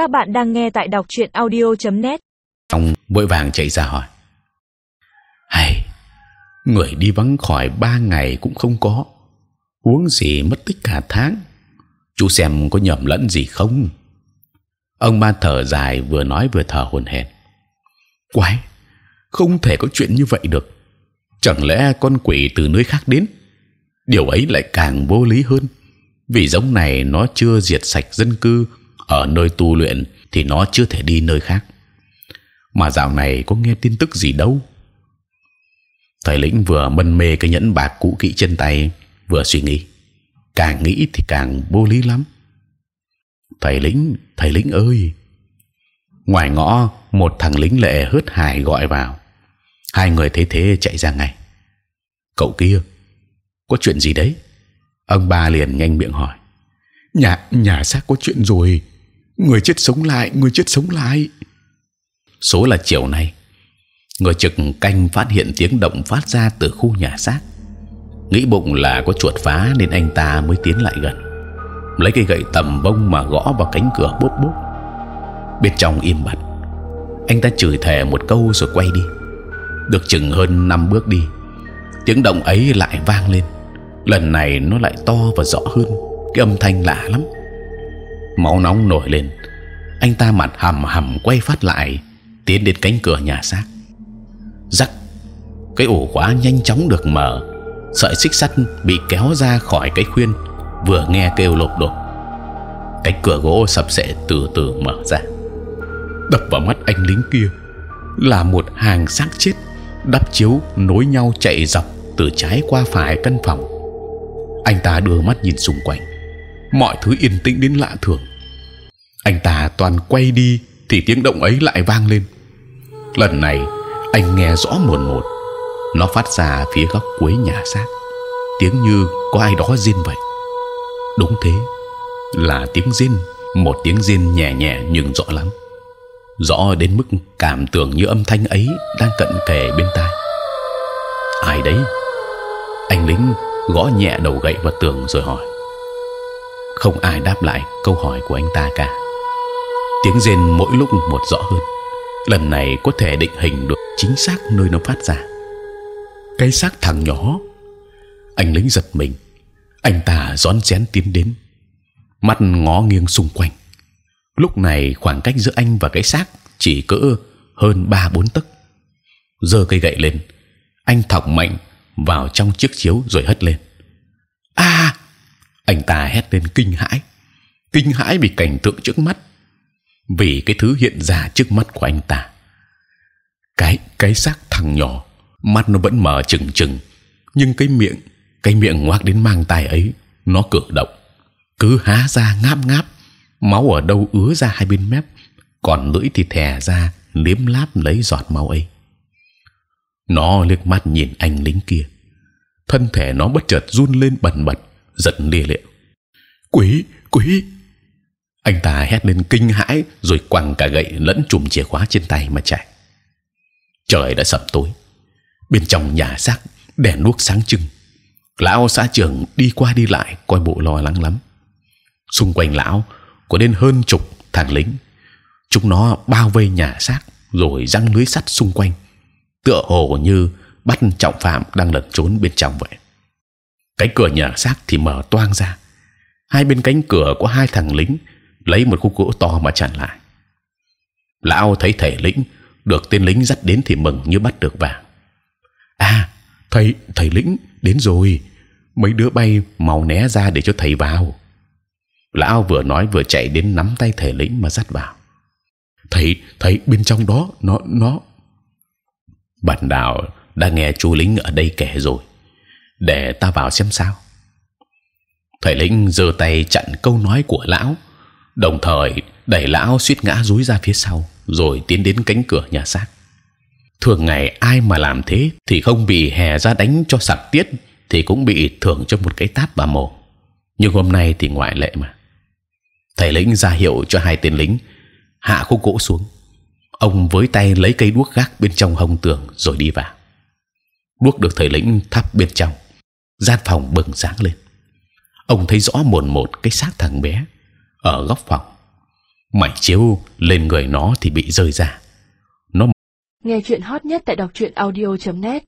Các bạn đang nghe tại đọc truyện audio.net. Ông vội vàng chạy ra hỏi. Hay, người đi vắng khỏi ba ngày cũng không có, uống gì mất tích cả tháng. Chú xem có nhầm lẫn gì không? Ông ba thở dài vừa nói vừa thở hổn hển. Quái, không thể có chuyện như vậy được. Chẳng lẽ con quỷ từ nơi khác đến? Điều ấy lại càng vô lý hơn. Vì giống này nó chưa diệt sạch dân cư ở nơi tu luyện thì nó chưa thể đi nơi khác. Mà dạo này có nghe tin tức gì đâu. Thầy lĩnh vừa mân mê cái nhẫn bạc cũ kỹ trên tay, vừa suy nghĩ. Càng nghĩ thì càng vô lý lắm. Thầy lĩnh, thầy lĩnh ơi! Ngoài ngõ một thằng lính lệ hớt hải gọi vào. Hai người thấy thế chạy ra ngay. Cậu kia, có chuyện gì đấy? Ông ba liền nhanh miệng hỏi. Nhà nhà xác có chuyện rồi. Người chết sống lại, người chết sống lại. Số là chiều nay. Người trực canh phát hiện tiếng động phát ra từ khu nhà xác. Nghĩ bụng là có chuột phá nên anh ta mới tiến lại gần. Lấy cây gậy tầm bông mà gõ vào cánh cửa bốp bốp. Bên trong im bặt. Anh ta chửi thề một câu rồi quay đi. Được chừng hơn năm bước đi, tiếng động ấy lại vang lên. Lần này nó lại to và rõ hơn. Cái âm thanh lạ lắm. Máu nóng nổi lên. Anh ta mặt hầm hầm quay phát lại, tiến đến cánh cửa nhà xác. Rắc, cái ổ khóa nhanh chóng được mở. Sợi xích sắt bị kéo ra khỏi cái khuyên. Vừa nghe kêu lột đột, cánh cửa gỗ sập sệ từ từ mở ra. Đập vào mắt anh lính kia là một hàng xác chết đắp chiếu nối nhau chạy dọc từ trái qua phải căn phòng. Anh ta đưa mắt nhìn xung quanh, mọi thứ yên tĩnh đến lạ thường. Anh ta toàn quay đi thì tiếng động ấy lại vang lên. Lần này anh nghe rõ mồn một, nó phát ra phía góc cuối nhà xác, tiếng như có ai đó rên vậy. Đúng thế, là tiếng rên, một tiếng rên nhẹ nhẹ nhưng rõ lắm rõ đến mức cảm tưởng như âm thanh ấy đang cận kề bên tai. Ai đấy? Anh lính gõ nhẹ đầu gậy vào tường rồi hỏi. Không ai đáp lại câu hỏi của anh ta cả. Tiếng rên mỗi lúc một rõ hơn. Lần này có thể định hình được chính xác nơi nó phát ra. Cái xác thằng nhỏ. Anh lính giật mình. Anh ta rón rén tiến đến, mắt ngó nghiêng xung quanh lúc này khoảng cách giữa anh và cái xác chỉ cỡ hơn ba bốn tấc giơ cây gậy lên anh thọc mạnh vào trong chiếc chiếu rồi hất lên a anh ta hét lên kinh hãi kinh hãi vì cảnh tượng trước mắt vì cái thứ hiện ra trước mắt của anh ta cái cái xác thằng nhỏ mắt nó vẫn mở chừng chừng nhưng cái miệng cái miệng ngoác đến mang tai ấy nó cử động cứ há ra ngáp ngáp máu ở đâu ứa ra hai bên mép, còn lưỡi thì thè ra liếm láp lấy giọt máu ấy. Nó liếc mắt nhìn anh lính kia, thân thể nó bất chợt run lên bần bật, giận lìa lịa. Quỷ, quỷ! Anh ta hét lên kinh hãi, rồi quăng cả gậy lẫn chùm chìa khóa trên tay mà chạy. Trời đã sập tối, bên trong nhà xác đèn đuốc sáng trưng. Lão xã trưởng đi qua đi lại coi bộ lo lắng lắm. Xung quanh lão có đến hơn chục thằng lính chúng nó bao vây nhà xác rồi răng lưới sắt xung quanh tựa hồ như bắt trọng phạm đang lẩn trốn bên trong vậy cái cửa nhà xác thì mở toang ra hai bên cánh cửa có hai thằng lính lấy một khúc gỗ to mà chặn lại. Lão thấy thầy lĩnh, được tên lính dắt đến thì mừng như bắt được vàng. À thầy thầy lĩnh, đến rồi. Mấy đứa bay mau né ra để cho thầy vào. Lão vừa nói vừa chạy đến nắm tay thể lĩnh mà dắt vào. Thầy thầy, bên trong đó, nó nó. Bản đạo đã nghe chú lính ở đây kể rồi. Để ta vào xem sao. Thầy lĩnh giơ tay chặn câu nói của lão đồng thời, đẩy lão suýt ngã rúi ra phía sau, rồi tiến đến cánh cửa nhà xác. Thường ngày ai mà làm thế thì không bị hè ra đánh cho sặc tiết, thì cũng bị thưởng cho một cái tát bà mồ. Nhưng hôm nay thì ngoại lệ mà. Thầy lĩnh ra hiệu cho hai tên lính, hạ khúc gỗ xuống. Ông với tay lấy cây đuốc gác bên trong hông tường rồi đi vào. Đuốc được thầy lĩnh thắp bên trong, gian phòng bừng sáng lên. Ông thấy rõ mồn một cái xác thằng bé ở góc phòng. Mảnh chiếu lên người nó thì bị rơi ra. Nó nghe chuyện hot nhất tại đọc truyện audio .net.